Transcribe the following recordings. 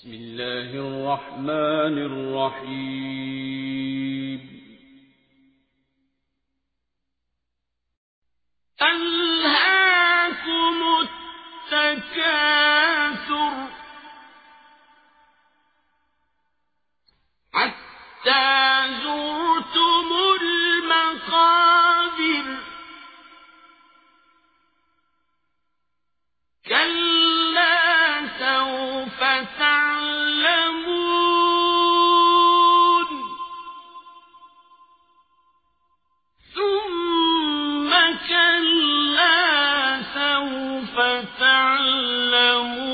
بسم الله الرحمن الرحيم. ألهاكم التكاثر تعلمون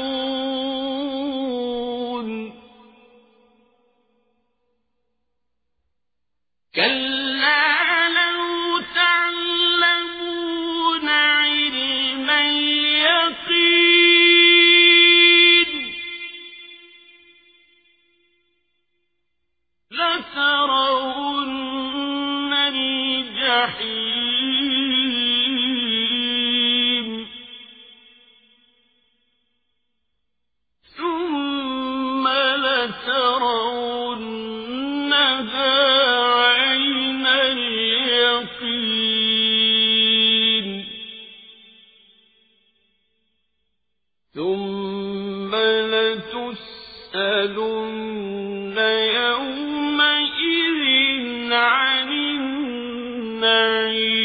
كلا لو تعلمون علم اليقين لترونها عين اليقين. ثم لتسألن يومئذ عن النعيم.